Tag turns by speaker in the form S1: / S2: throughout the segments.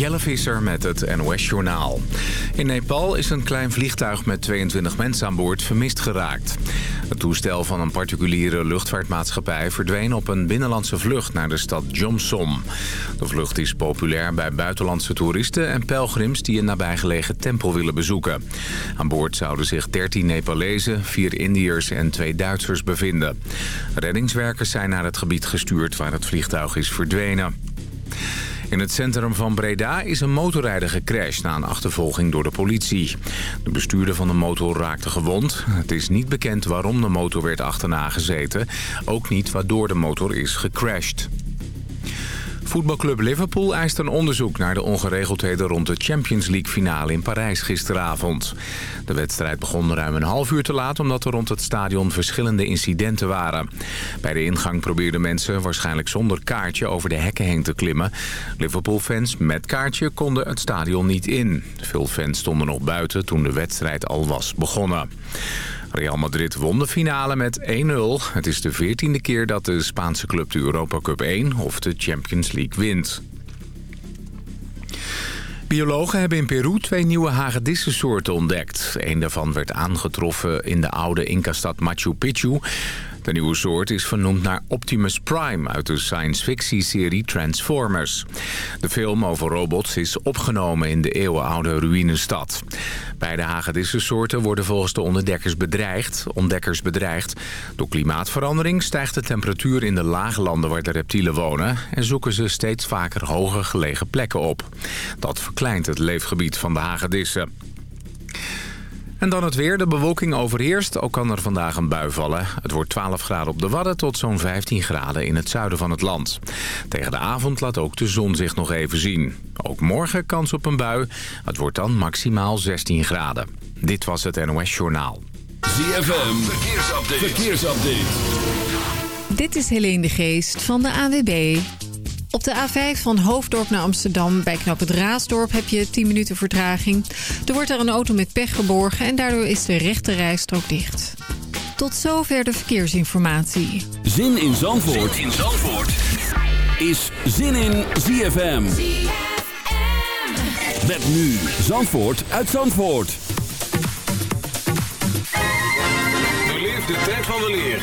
S1: Jelle Visser met het NOS-journaal. In Nepal is een klein vliegtuig met 22 mensen aan boord vermist geraakt. Het toestel van een particuliere luchtvaartmaatschappij verdween op een binnenlandse vlucht naar de stad Jomsom. De vlucht is populair bij buitenlandse toeristen en pelgrims die een nabijgelegen tempel willen bezoeken. Aan boord zouden zich 13 Nepalezen, 4 Indiërs en 2 Duitsers bevinden. Reddingswerkers zijn naar het gebied gestuurd waar het vliegtuig is verdwenen. In het centrum van Breda is een motorrijder gecrashed na een achtervolging door de politie. De bestuurder van de motor raakte gewond. Het is niet bekend waarom de motor werd achterna gezeten. Ook niet waardoor de motor is gecrashed. Voetbalclub Liverpool eist een onderzoek naar de ongeregeldheden rond de Champions League finale in Parijs gisteravond. De wedstrijd begon ruim een half uur te laat omdat er rond het stadion verschillende incidenten waren. Bij de ingang probeerden mensen waarschijnlijk zonder kaartje over de hekken heen te klimmen. Liverpool-fans met kaartje konden het stadion niet in. Veel fans stonden nog buiten toen de wedstrijd al was begonnen. Real Madrid won de finale met 1-0. Het is de veertiende keer dat de Spaanse club de Europa Cup 1 of de Champions League wint. Biologen hebben in Peru twee nieuwe hagedissensoorten ontdekt. Een daarvan werd aangetroffen in de oude Inca-stad Machu Picchu. De nieuwe soort is vernoemd naar Optimus Prime uit de science-fictie-serie Transformers. De film over robots is opgenomen in de eeuwenoude ruïnestad. Beide hagedissensoorten worden volgens de ontdekkers bedreigd, ontdekkers bedreigd. Door klimaatverandering stijgt de temperatuur in de laaglanden waar de reptielen wonen... en zoeken ze steeds vaker hoger gelegen plekken op. Dat verkleint het leefgebied van de hagedissen. En dan het weer. De bewolking overheerst. Ook kan er vandaag een bui vallen. Het wordt 12 graden op de Wadden tot zo'n 15 graden in het zuiden van het land. Tegen de avond laat ook de zon zich nog even zien. Ook morgen kans op een bui. Het wordt dan maximaal 16 graden. Dit was het NOS Journaal.
S2: ZFM. Verkeersupdate. Verkeersupdate.
S3: Dit is Helene de Geest van de AWB. Op de A5 van Hoofddorp naar Amsterdam bij knap het Raasdorp heb je 10 minuten vertraging. Er wordt er een auto met pech geborgen en daardoor is de rechte rijstrook dicht. Tot zover de verkeersinformatie.
S2: Zin in Zandvoort, zin in Zandvoort. is Zin in ZFM. ZFM. Met nu Zandvoort uit Zandvoort.
S4: de tijd van de leer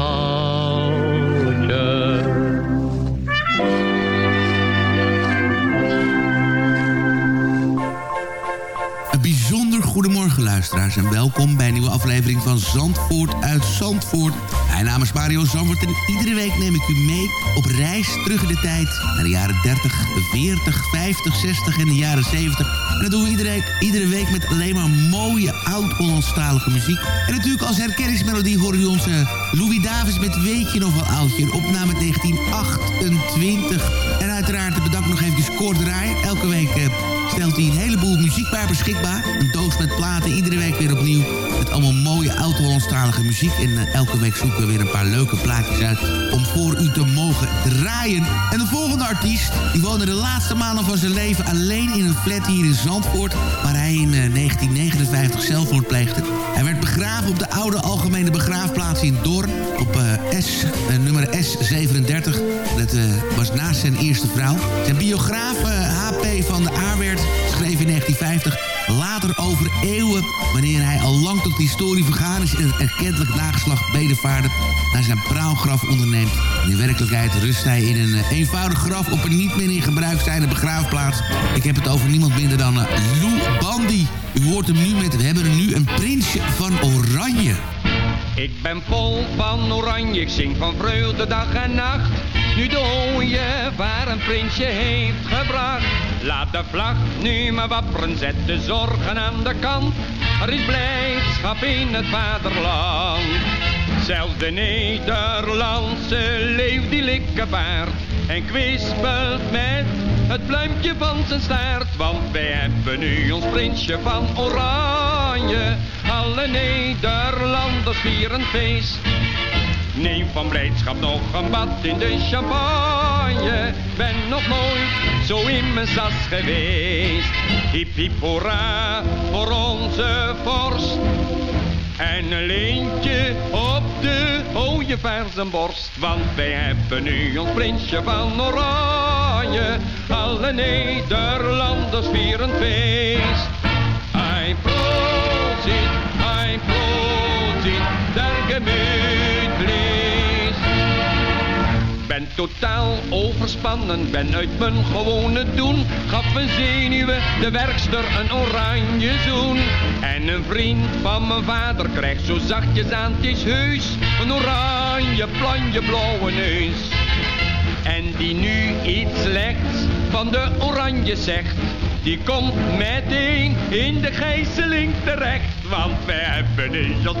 S5: luisteraars en welkom bij een nieuwe aflevering van Zandvoort uit Zandvoort. Mijn naam is Mario Zandvoort en iedere week neem ik u mee op reis terug in de tijd naar de jaren 30, 40, 50, 60 en de jaren 70. En dat doen we iedere week, met alleen maar mooie oud-Hollandstalige muziek. En natuurlijk als herkenningsmelodie horen we onze Louis Davis met Weet je nog wel oudje, een opname 1928. En uiteraard bedankt nog even Kort Draaien. Elke week... eh, stelt hij een heleboel muziek beschikbaar. Een doos met platen, iedere week weer opnieuw. Met allemaal mooie oud-Hollandstalige muziek. En eh, elke week zoeken we weer een paar leuke plaatjes uit... om voor u te mogen draaien. En de volgende artiest, die woonde de laatste maanden van zijn leven... alleen in een flat hier in Zandvoort... waar hij in eh, 1959 zelfmoord pleegde. Hij werd begraven op de oude algemene begraafplaats in Doorn... op eh, S, eh, nummer S37. Dat eh, was naast zijn eerste vrouw. Zijn biograaf eh, HP van de Aarwerd in 1950 later over eeuwen... wanneer hij al lang tot historie vergaan is... en het erkentelijk nageslacht bedevaarde naar zijn praalgraf onderneemt. In werkelijkheid rust hij in een eh, eenvoudig graf... op een niet meer in gebruik zijnde begraafplaats. Ik heb het over niemand minder dan eh, Lou Bandy. U hoort hem nu met... We hebben er nu een prinsje van Oranje.
S6: Ik ben vol van oranje, ik zing van vreugde dag en nacht. Nu de ooievaar een prinsje heeft gebracht. Laat de vlag nu maar wapperen, zet de zorgen aan de kant. Er is blijdschap in het vaderland. Zelfs de Nederlandse leeuw die likkevaart en kwispelt met het pluimpje van zijn staart. Want wij hebben nu ons prinsje van oranje. Alle Nederlanders vieren feest. Neem van blijdschap nog een bad in de champagne. Ben nog nooit zo in mijn sas geweest. Hip hip voor onze vorst. En een leentje op de ooievaar zijn borst. Want wij hebben nu ons prinsje van oranje. Alle Nederlanders vieren feest. Ein Prosit, ein Prosit, der gemütlich. Ben totaal overspannen, ben uit mijn gewone doen. Gaf mijn zenuwen de werkster een oranje zoen. En een vriend van mijn vader krijgt zo zachtjes aan, het is heus. Een oranje planje blauwe neus. En die nu iets legt van de oranje zegt, die komt meteen in de gijzeling terecht. Want we hebben nu als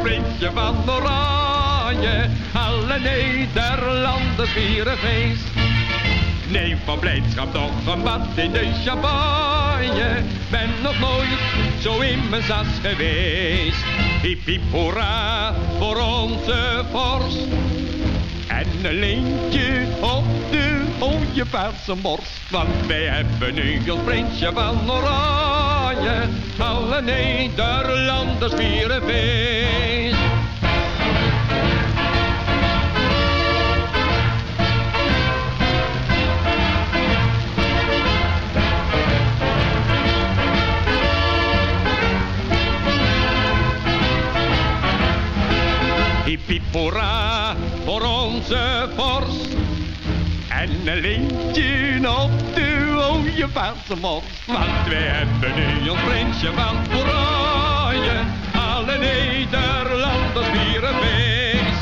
S6: van oranje, alle Nederlanders vieren feest. Neem van blijdschap toch een bad in de champagne. Ben nog nooit zo in mijn zas geweest. Hiep hiep hoera voor onze vorst. En een leentje op de ooievaarse borst. Want wij hebben nu ons prinsje van oranje. Alle Nederlanders vieren feest. Hiep voor onze vorst. En een lintje op de ooievaarse mos. Want wij hebben nu ons prinsje van oranje. Alle Nederlanders vieren feest.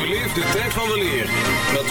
S4: Beleef de tijd van de leer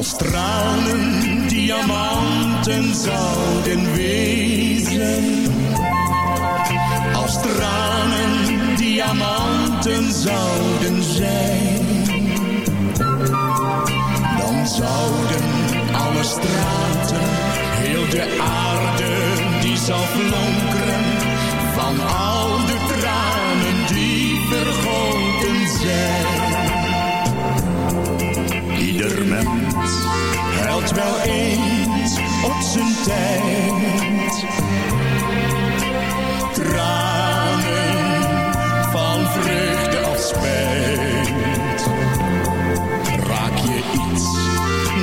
S7: Als tranen diamanten zouden wezen. Als tranen diamanten zouden zijn. Dan zouden alle straten, heel de aarde, die zou flonkeren. Van al Mens huilt wel eens op zijn tijd. Tranen van vreugde of spijt. Raak je iets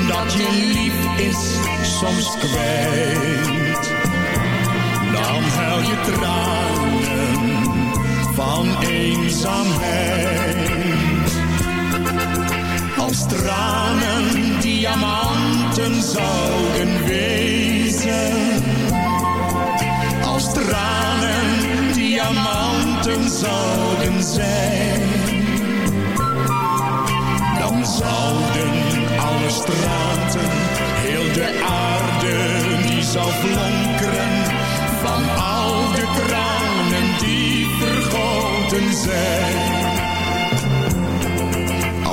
S7: dat je lief is soms kwijt. Dan huil je tranen van eenzaamheid. Als tranen diamanten zouden wezen. Als tranen diamanten zouden zijn. Dan zouden alle straten, heel de aarde, die zou flonkeren. Van al de tranen die vergoten zijn.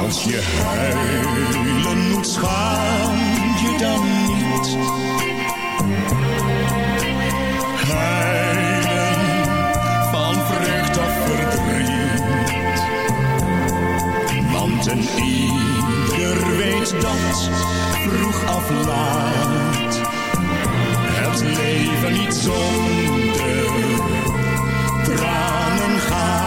S7: Als je huilen moet, schaam je dan niet. Huilen van vreugd of verdriet. Want een ieder weet dat, vroeg of laat, het leven niet zonder tranen gaat.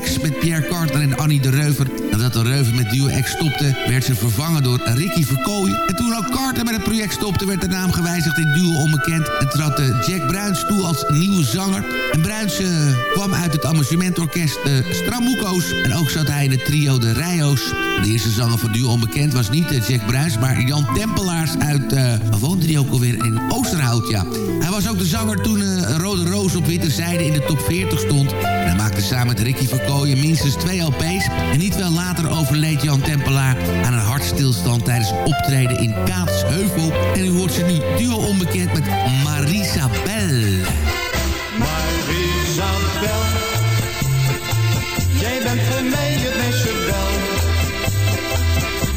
S5: Met Pierre Carter en Annie de Reuver. Nadat de Reuver met Duo X stopte... werd ze vervangen door Ricky Verkooyen. En toen ook Carter met het project stopte... werd de naam gewijzigd in Duo Onbekend... en trad eh, Jack Bruins toe als nieuwe zanger. En Bruins eh, kwam uit het amusementorkest uh. En ook zat hij in het trio De Rijo's. De eerste zanger van Duo Onbekend was niet Jack Bruins... maar Jan Tempelaars uit... waar woonde hij ook alweer? In Oosterhout, ja. Hij was ook de zanger toen Rode Roos op Witte Zijde in de top 40 stond. En hij maakte samen met Ricky Minstens twee LP's. En niet veel later overleed Jan Tempelaar aan een hartstilstand... tijdens een optreden in Kaatsheuvel. En u hoort ze nu Duo Onbekend met Marisabel.
S8: Marisabel, jij bent voor mij het meisje wel.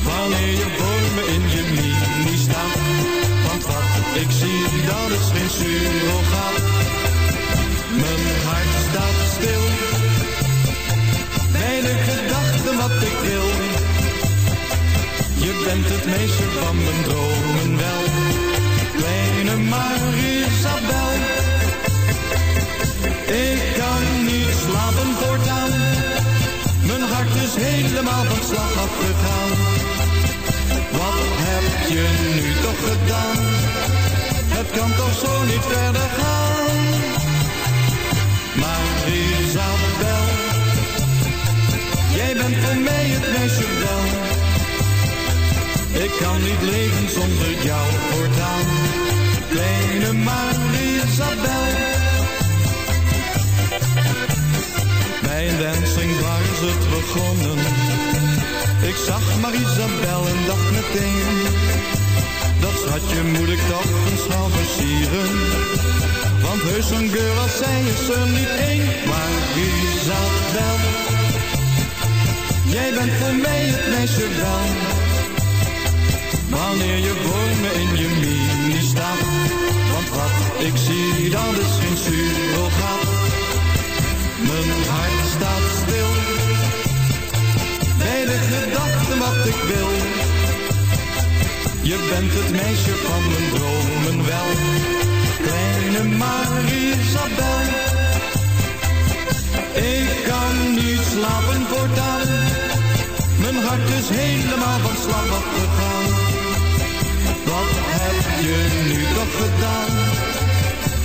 S8: Wanneer je voor me in je mini staat, want wat ik zie, dat is geen surrogaat. Bent het meisje van mijn dromen wel, kleine Marisabel. Ik kan niet slapen voortaan. Mijn hart is helemaal van slag afgegaan. Wat heb je nu toch gedaan? Het kan toch zo niet verder gaan. Maar Isabel, jij bent voor mij het meisje wel. Ik kan niet leven zonder jou voortaan. Kleine Marisabel. Bij het begonnen. Ik zag Marisabel en dacht meteen, dat schatje moet ik toch eens gaan versieren. Want heus een girl als zij is er niet één, Marisabel. Jij bent voor mij het meisje wel. Wanneer je me in je mini staat. Want wat ik zie, dat is geen surrogaat. Mijn hart staat stil. Bij de gedachte wat ik wil. Je bent het meisje van mijn dromen wel. Kleine Marisabel. Ik kan niet slapen voortaan. Mijn hart is helemaal van slag afgegaan. Heb je nu toch gedaan?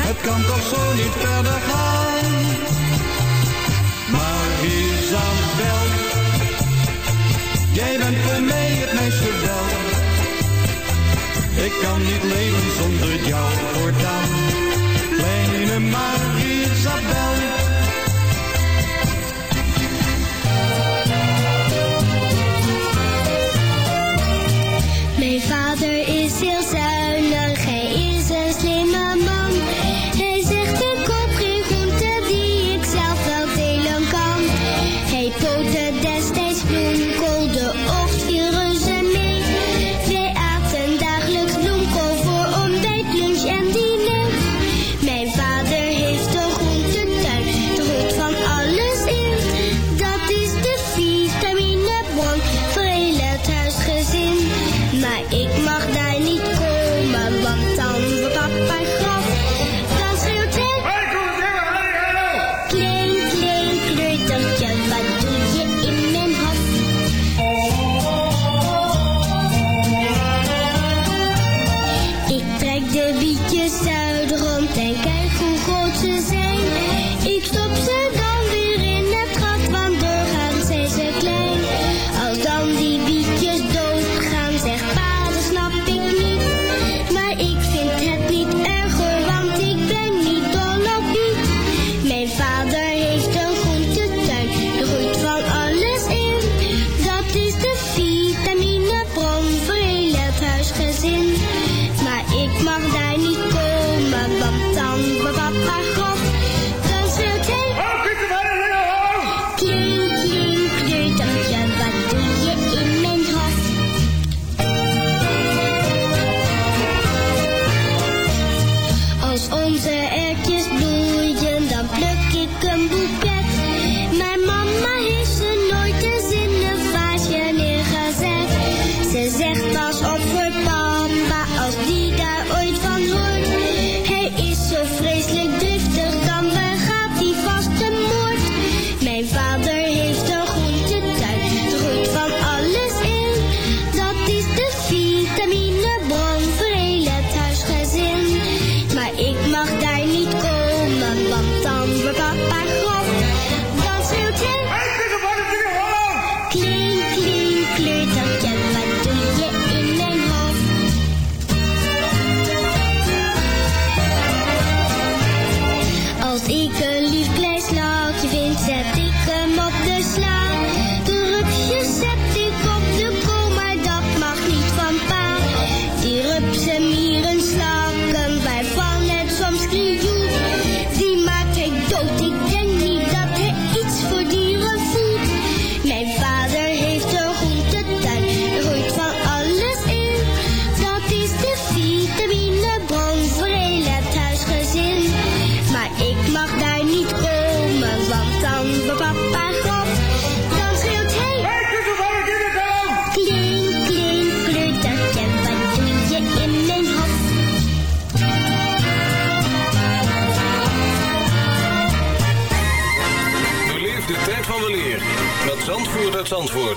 S8: Het kan toch zo niet verder gaan. Maar Isabel, jij bent voor mij het meisje wel. Ik kan niet leven zonder jou voortaan. Kleine Marisabel.
S9: Vader is heel zuinig,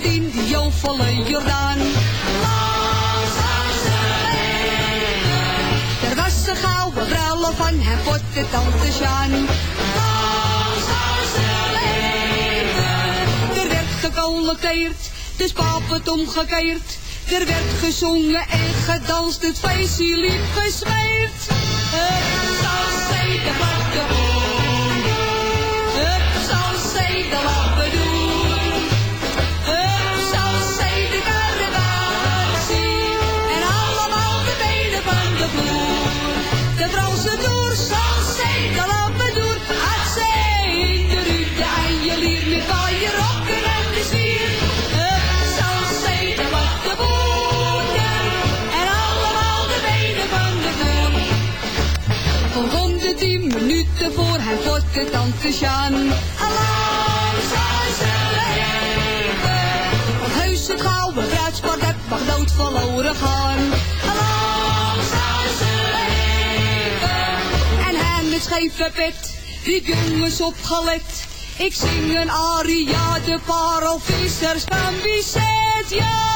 S10: In die jovolle Jordaan. Er was een gouden bruiloft van hem voor de tante Sjaan. Er werd gecollecteerd, dus pap het omgekeerd. Er werd gezongen en gedanst, het feestje liep gesmeerd. Het zal zeker minuten voor hem de tante Sjaan. Alarm zal ze leven. Want heus het gouden bruidspart dat mag dood verloren gaan. Alarm zal ze leven. En hem met scheve pet, die jongens opgelet. Ik zing een aria, de parelvissers van Bizet. Ja,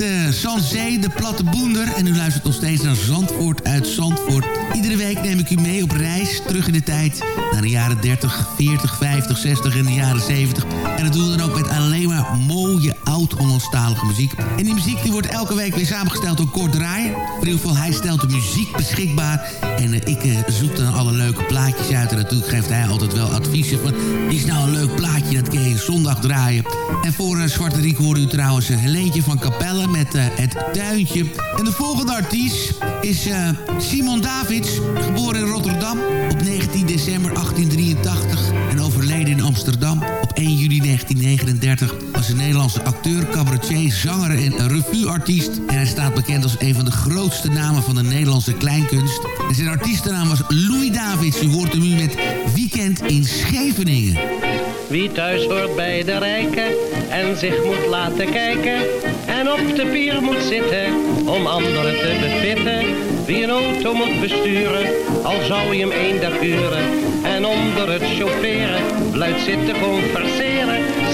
S10: met
S5: uh, Sanzee, de platte boender. En u luistert nog steeds naar Zandvoort uit Zandvoort. Iedere week neem ik u mee op reis terug in de tijd... naar de jaren 30, 40, 50, 60 en de jaren 70. En dat doen we dan ook met alleen maar mooie oud-Hollandstalige muziek. En die muziek die wordt elke week weer samengesteld door Kort Draaien. In ieder geval, hij stelt de muziek beschikbaar. En eh, ik eh, zoek dan alle leuke plaatjes uit. En natuurlijk geeft hij altijd wel adviezen van... is nou een leuk plaatje, dat kun je zondag draaien. En voor eh, Zwarte Riek hoorde u trouwens een Helentje van Capelle met eh, Het Tuintje. En de volgende artiest is eh, Simon Davids, geboren in Rotterdam op 19 december 1883 1939. Was een Nederlandse acteur, cabaretier, zanger en revueartiest. En hij staat bekend als een van de grootste namen van de Nederlandse kleinkunst. En zijn artiestennaam was Louis Davids. U hoort hem nu met Weekend in Scheveningen.
S11: Wie thuis hoort bij de rijken en zich moet laten kijken en op de pier moet zitten om anderen te bevitten. Wie een auto moet besturen, al zou je hem één dag huren en onder het chaufferen luid zitten converseren.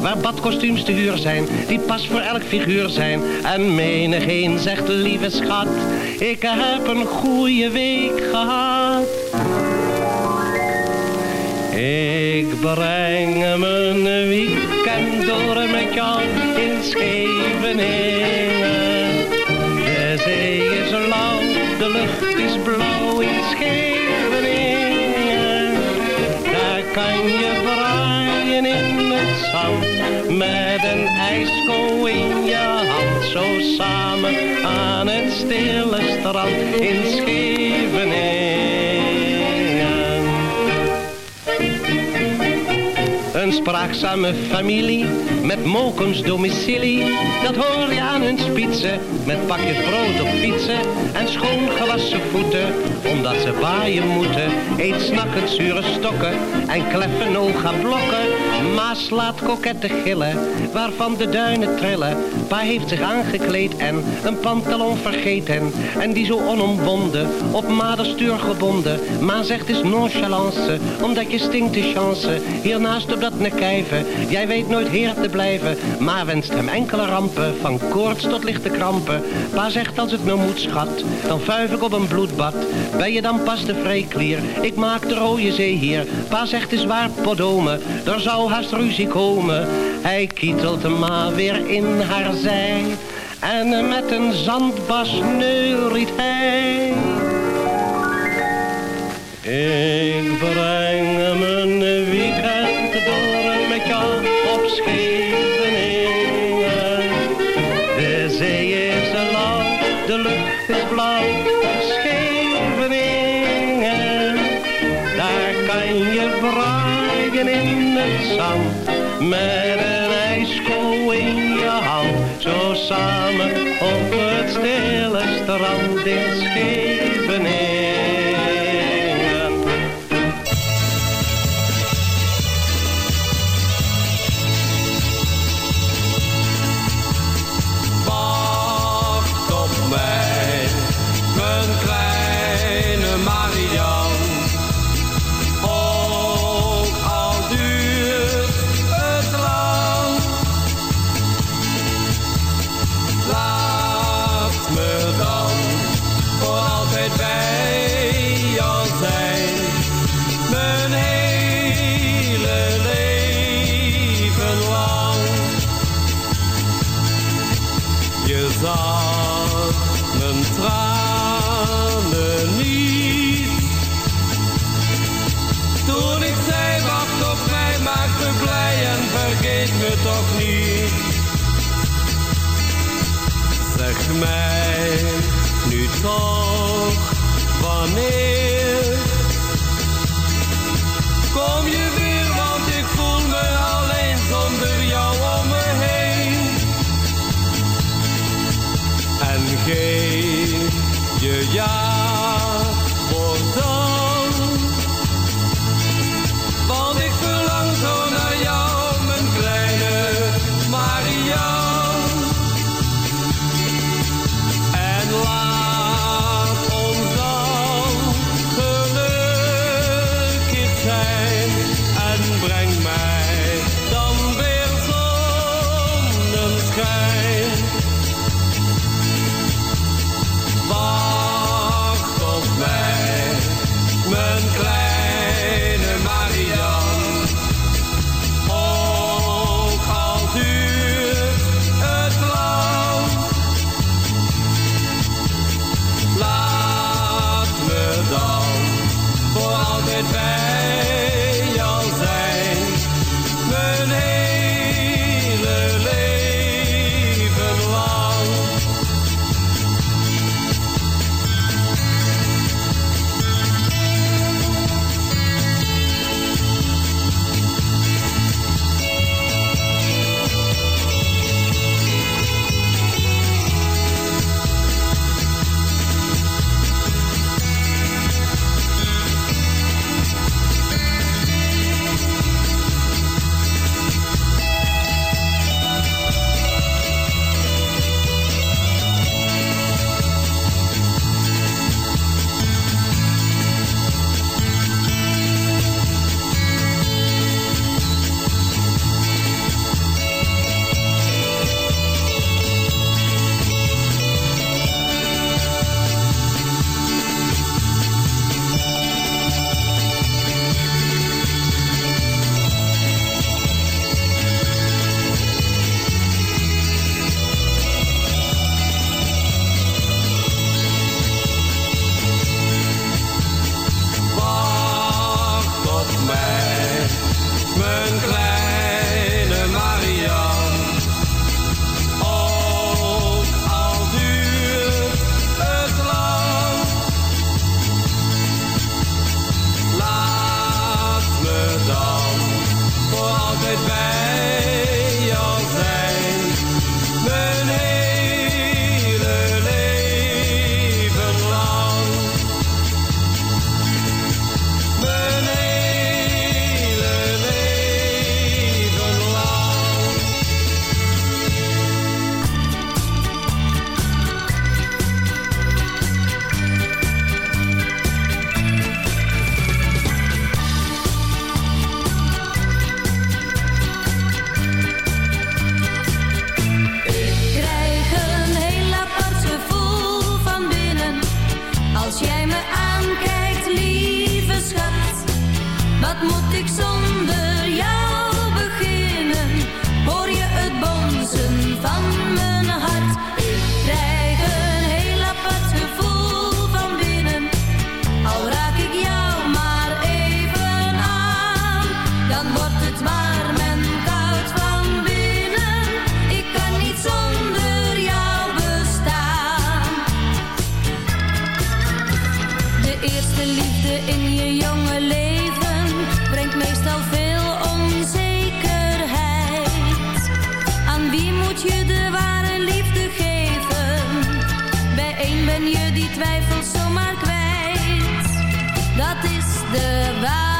S11: Waar badkostuums te huur zijn, die pas voor elk figuur zijn. En menigeen zegt lieve schat, ik heb een goede week gehad. Ik breng mijn weekend door met jou in Scheveningen. De zee is lauw, de lucht is blauw met een ijsko in je hand. Zo samen aan het stille strand in Scheveningen. Een spraakzame familie met mokens domicilie. Dat hoor je aan hun spitsen met pakjes brood op fietsen en schoon gewassen voeten. Omdat ze baaien moeten, eet snakkend zure stokken en kleffen oga blokken. Ma slaat kokette gillen, waarvan de duinen trillen. Pa heeft zich aangekleed en een pantalon vergeten. En die zo onomwonden, op maderstuur gebonden. Ma zegt is nonchalance, omdat je stinkt de chance. Hiernaast op dat nekijven, jij weet nooit heer te blijven. Ma wenst hem enkele rampen, van koorts tot lichte krampen. Pa zegt als het nou moet schat, dan vuif ik op een bloedbad. Ben je dan pas de vrijklier, ik maak de rode zee hier. Pa zegt is waar podome, er zou haast ruzie komen. Hij kietelt hem maar weer in haar zij. En met een zandbas neuriet hij. Ik breng weekend met een ijsko in je hand. Zo samen op het stille strand in
S12: kom je
S13: de waarheid.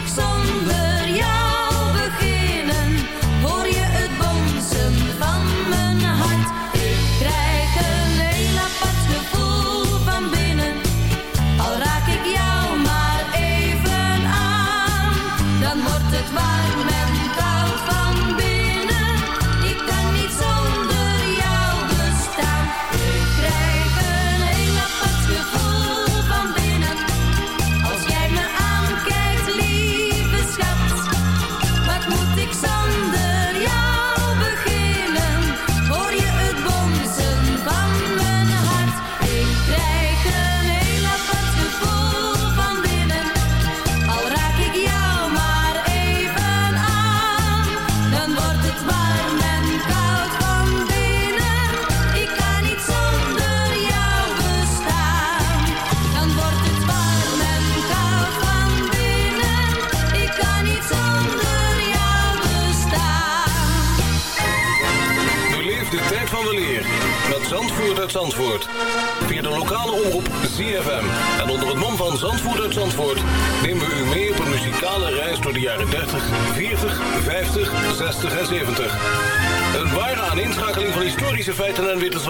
S13: ik zonder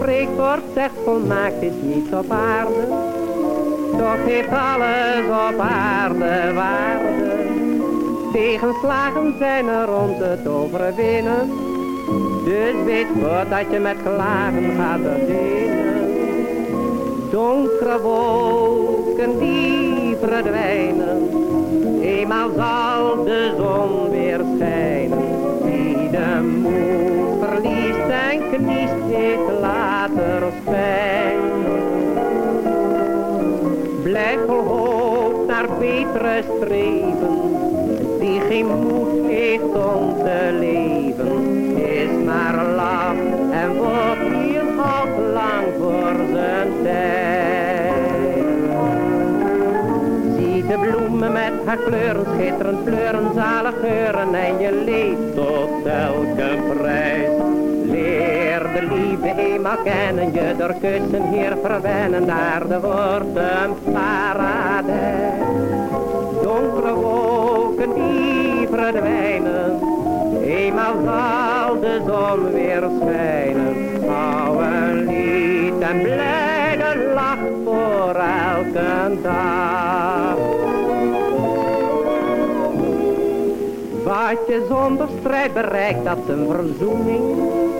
S14: Spreekwoord zegt volmaakt is niet op aarde. Toch heeft alles op aarde waarde. Tegenslagen zijn er om het overwinnen. Dus weet dat je met klagen gaat beginnen. Donkere wolken die verdwijnen. Eenmaal zal de zon weer schijnen. Wie de moed heeft later spijn. Blijf vol hoop naar betere streven. Die geen moed heeft om te leven, is maar laf en wordt hier al lang voor zijn tijd. Zie de bloemen met haar kleuren, schitterend kleuren, zalig geuren en je leeft tot elke prijs. De liefde eenmaal kennen, je door kussen hier verwennen, naar de wordt een paradijs. Donkere wolken die verdwijnen, eenmaal zal de zon weer schijnen. Hou een lied en blijde lach voor elke dag. Wat je zonder strijd bereikt, dat is een verzoening.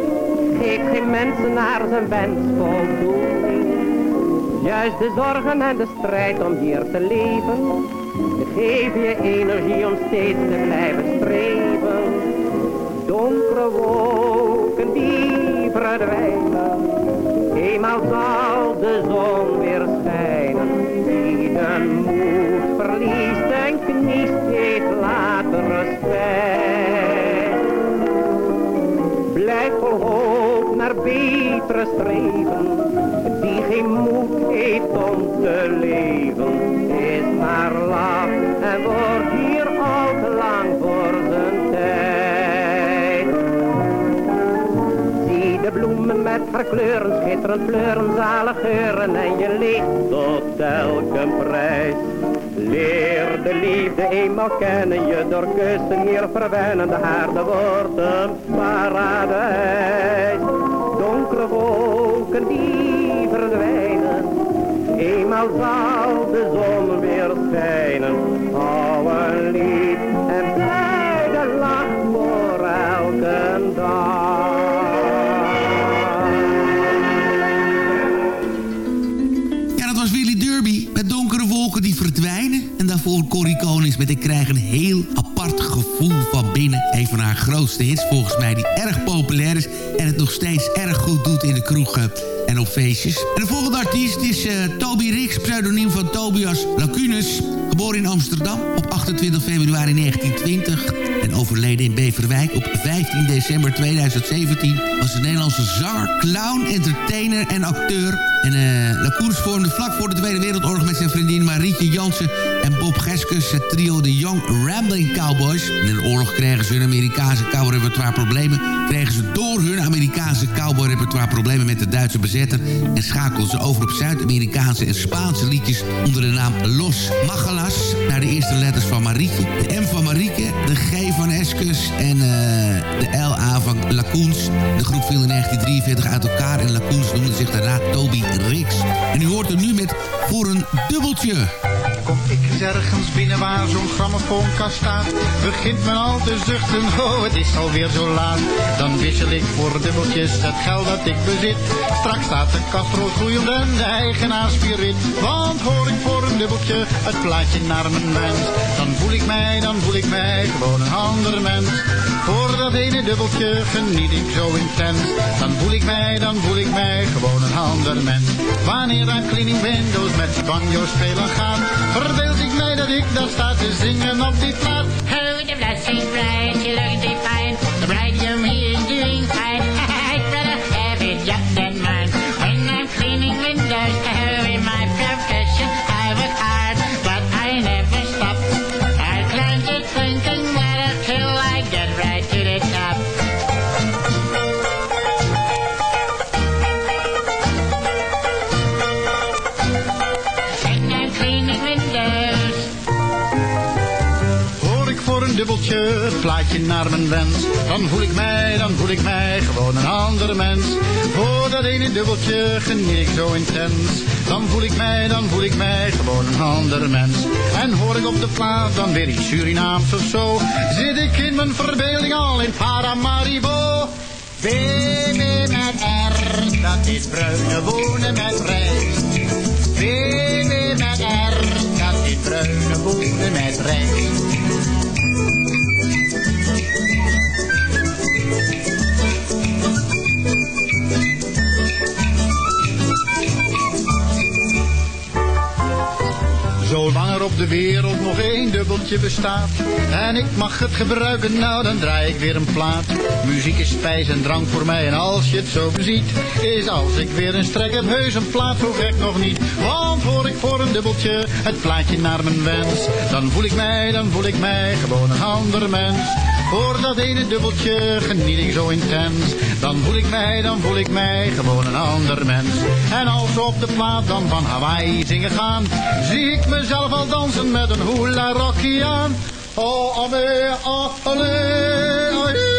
S14: Geeft geen mensen naar zijn wens voldoening. Juist de zorgen en de strijd om hier te leven. Geef je energie om steeds te blijven streven. Donkere wolken die verdwijnen. Eenmaal zal de zon weer schijnen. Wie de moed verliest en kniest, heeft later respect. Blijf naar betere streven. Die geen moed heeft om te leven, is maar laf en wordt hier al te lang voor zijn tijd. Zie de bloemen met haar kleuren, schitterend kleuren, zalig geuren en je leeft tot elke prijs. Leer de liefde eenmaal kennen, je door kussen hier verwennen, de aarde wordt een paradijs. Donkere wolken die verdwijnen, eenmaal zal de zon weer schijnen. Hou
S5: Konings met Ik krijg een heel apart gevoel van binnen. Een van haar grootste hits volgens mij die erg populair is. En het nog steeds erg goed doet in de kroegen en op feestjes. En de volgende artiest is uh, Toby Rix, pseudoniem van Tobias Lacunus. Geboren in Amsterdam op 28 februari 1920 en overleden in Beverwijk op 15 december 2017... was een Nederlandse zanger, clown, entertainer en acteur. En uh, Lacunus vormde vlak voor de Tweede Wereldoorlog met zijn vriendin Marietje Jansen en Bob Geskus het trio de Young Rambling Cowboys. In de oorlog kregen ze hun Amerikaanse cowboy-repertoire problemen. Kregen ze door hun Amerikaanse cowboy-repertoire problemen met de Duitse bezetter. En schakelden ze over op Zuid-Amerikaanse en Spaanse liedjes onder de naam Los Magalas. Naar de eerste letters van Marietje. De M van Marieke, de G van Escus en uh, de LA van Lacoens. De groep viel in 1943 uit elkaar en Lacoens noemde zich daarna Toby Rix. En u hoort er nu met voor een dubbeltje.
S15: Eens ergens binnen waar zo'n grammofoonkast staat. Begint men al te zuchten, oh het is alweer zo laat. Dan wissel ik voor dubbeltjes het geld dat ik bezit. Straks staat de kast rood gloeiend en de eigenaar spirit. Want hoor ik voor een dubbeltje het plaatje naar mijn wens. Dan voel ik mij, dan voel ik mij gewoon een ander mens. Voor dat ene dubbeltje geniet ik zo intens. Dan voel ik mij, dan voel ik mij gewoon een ander mens. Wanneer aan cleaning windows met banjo spelen gaat, verbeeld ik mij dat ik daar sta te zingen op die plaat.
S16: Oh, the blessing bright, you look fine. The bride you're me is doing
S15: Dan voel ik mij, dan voel ik mij gewoon een andere mens. Voor dat ene dubbeltje geniet ik zo intens. Dan voel ik mij, dan voel ik mij gewoon een andere mens. En hoor ik op de plaat dan weer iets Surinaams of zo. Zit ik in mijn verbeelding al in Paramaribo. BB met R, dat is bruine wonen met rijst. BB met R, dat is bruine wonen met rijst. Zolang er op de wereld nog één dubbeltje bestaat. En ik mag het gebruiken, nou dan draai ik weer een plaat. Muziek is spijs en drank voor mij en als je het zo beziet Is als ik weer een strek heb heus een plaat zo gek nog niet. Want hoor ik voor een dubbeltje het plaatje naar mijn wens Dan voel ik mij, dan voel ik mij gewoon een ander mens voor dat ene dubbeltje geniet ik zo intens. Dan voel ik mij, dan voel ik mij gewoon een ander mens. En als we op de plaat dan van Hawaii zingen gaan, zie ik mezelf al dansen met een hula rocky aan. Oh, ame, oh, allee, allee.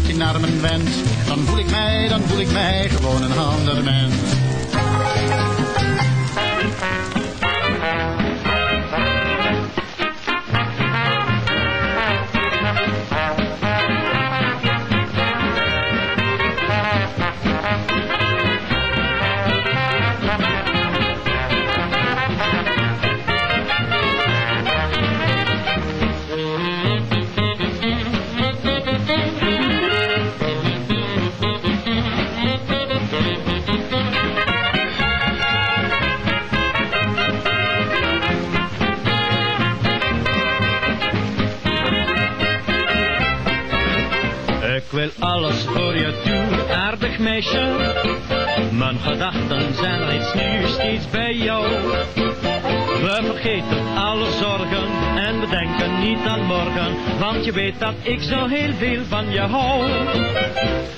S15: Plaatje naar mijn wens, dan voel ik mij, dan voel ik mij gewoon een ander mens.
S8: Wil alles voor je doen, aardig meisje. Mijn gedachten zijn reeds nu steeds bij jou. We vergeten alle zorgen en we denken niet aan morgen, want je weet dat ik zo heel veel van je hou.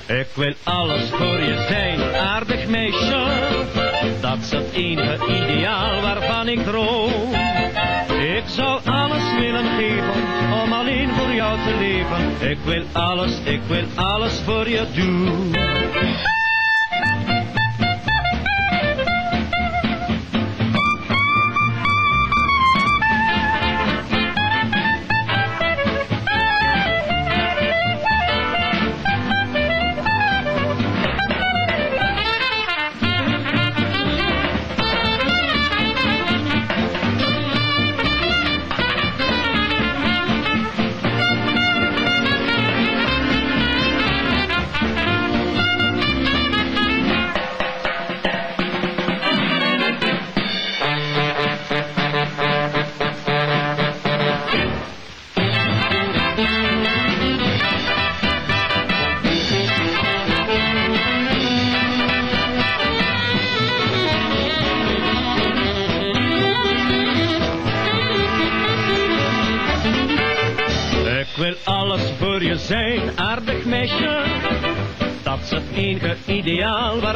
S8: Ik wil alles voor je zijn, aardig meisje. Dat is het enige ideaal waarvan ik droom. Ik zou alles willen geven Ik wil alles, ik wil alles voor je doen.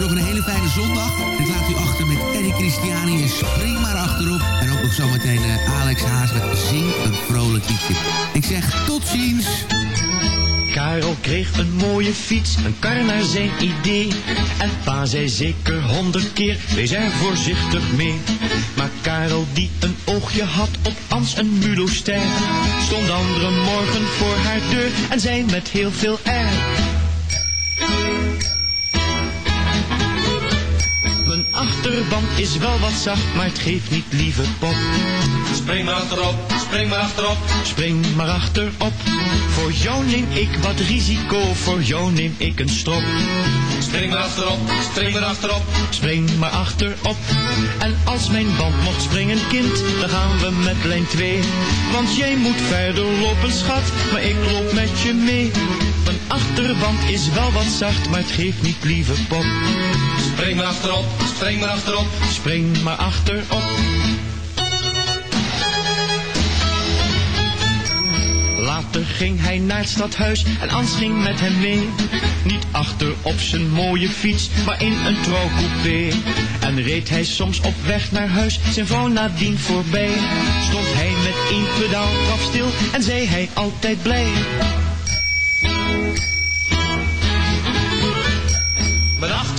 S17: Nog
S5: een hele fijne zondag. Ik laat u achter met Eddie Christiani en spring maar achterop. En ook nog zometeen uh, Alex Haas met Zing een vrolijk liedje. Ik zeg tot ziens.
S8: Karel kreeg een mooie fiets, een kar naar zijn idee. En pa zei zeker honderd keer, wees er voorzichtig mee. Maar Karel die een oogje had op Ans een Muloster, stond andere morgen voor haar deur en zei met heel veel air. Achterband is wel wat zacht, maar het geeft niet, lieve pop.
S18: Spring maar achterop, spring maar achterop.
S8: Spring maar achterop. Voor jou neem ik wat risico, voor jou neem ik een strop.
S18: Spring maar achterop, spring maar achterop.
S8: Spring maar achterop. En als mijn band mocht springen, kind, dan gaan we met lijn 2. Want jij moet verder lopen, schat, maar ik loop met je mee. Mijn achterband is wel wat zacht, maar het geeft niet, lieve pop.
S18: Spring maar achterop, spring maar achterop.
S8: Spring maar achterop. Later ging hij naar het stadhuis en Ans ging met hem mee. Niet achter op zijn mooie fiets, maar in een trouwcoupé. En reed hij soms op weg naar huis, zijn vrouw nadien voorbij. Stond hij met één pedaal stil en zei hij altijd blij.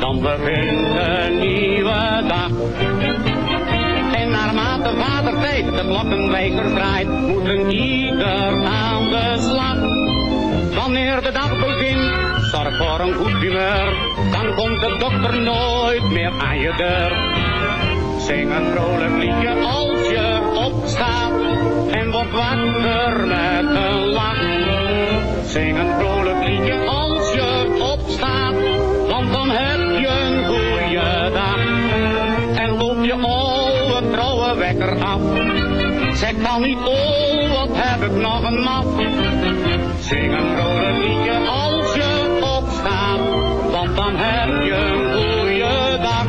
S19: dan begint een nieuwe dag. En naarmate vader tijd de klokkenwijzer draait, moet een ieder aan de slag. Wanneer de dag begint, voor een goed humeur, dan komt de dokter nooit meer aan je deur. Zing een vrolijk liedje als je opstaat en wordt wakker met een lach. Zing een vrolijk liedje als je opstaat, want dan heb je een goede dag. En loop je oude trouwe wekker af. Zeg dan niet, oh wat heb ik nog een mat. Zing een vrolijk liedje als opstaat, want dan heb je een goede dag.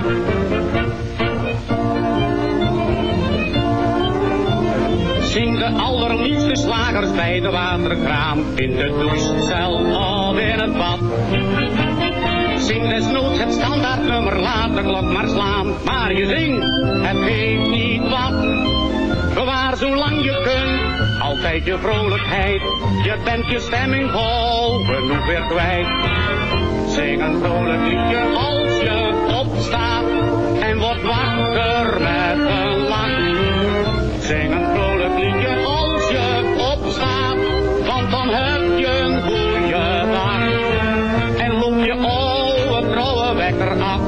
S19: Zing de allerliefste slagers bij de waterkraan, in de douchecel of in het bad. Zing desnoods het standaardnummer, laat de klok maar slaan, maar je zingt, het geeft niet wat. Bewaar zolang je kunt, altijd je vrolijkheid, je bent je stemming vol, genoeg weer kwijt. Zing een vrolijk liedje als je opstaat en wordt wakker met een lach. Zing een vrolijk liedje als je opstaat, want dan heb je een goede dag. En loop je oude trouwe wekker af.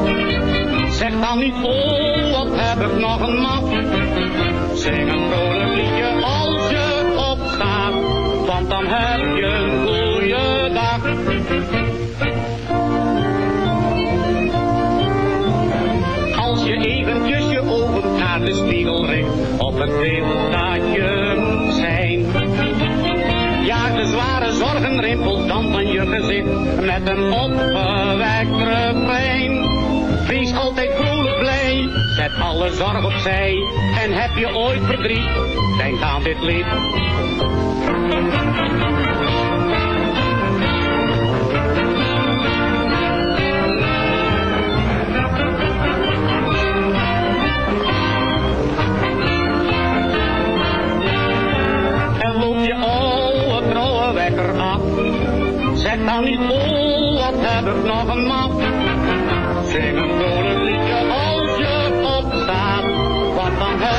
S19: Zeg dan niet, oh wat heb ik nog een mat. Zing een vrolijk liedje als je opstaat, want dan heb je met een opgewekt refrein. Wees altijd vrolijk blij, zet alle zorg opzij. En heb je ooit verdriet, denk aan dit lied. Zeg dan niet, oh, wat heb ik nog een mat. Zing een vrolijk liedje als je opstaat, want dan heb